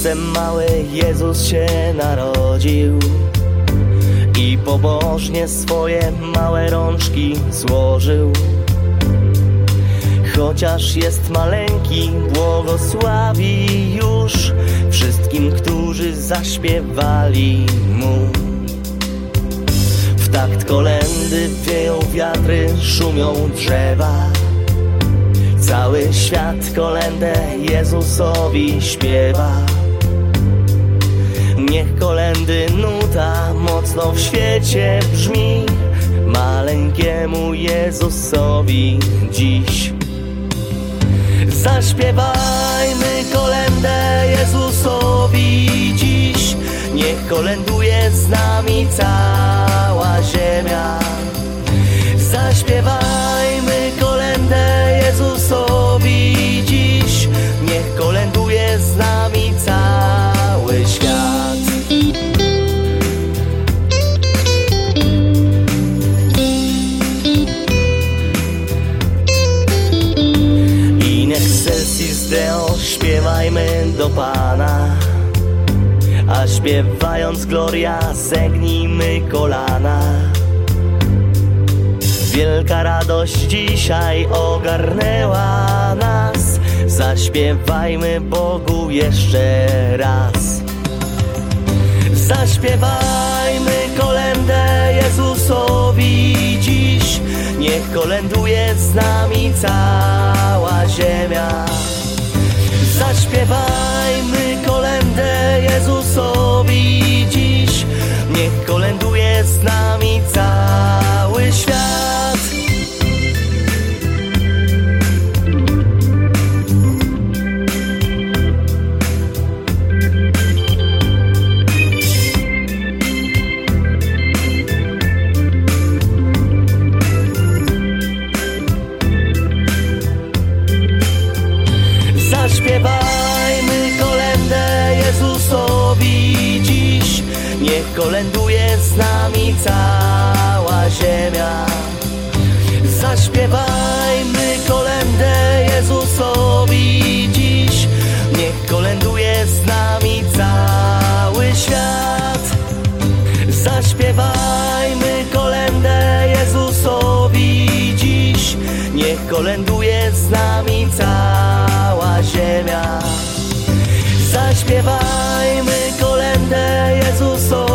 wiośce mały Jezus się narodził i pobożnie swoje małe rączki złożył. Chociaż jest maleńki, błogosławi już wszystkim, którzy zaśpiewali mu. W takt kolendy wieją wiatry, szumią drzewa. Cały świat kolendę Jezusowi śpiewa. Niech kolendy nuta mocno w świecie brzmi. Maleńkiemu Jezusowi dziś. Zaśpiewajmy kolendę Jezusowi dziś. Niech kolenduje z nami cała śpiewajmy do Pana. A śpiewając Gloria zegnijmy kolana. Wielka radość dzisiaj ogarnęła nas. Zaśpiewajmy Bogu jeszcze raz. Zaśpiewajmy kolendę Jezusowi dziś. Niech kolenduje z nami cała ziemia Zaśpiewajmy Zaśpiewajmy kolendę Jezusowi dziś. Niech kolenduje z nami cała ziemia. Zaśpiewajmy kolendę Jezusowi dziś. Niech kolenduje z nami cały świat. Zaśpiewajmy kolendę Jezusowi dziś. Niech kolenduje z nami cała Zaśpiewajmy kolendę Jezusowi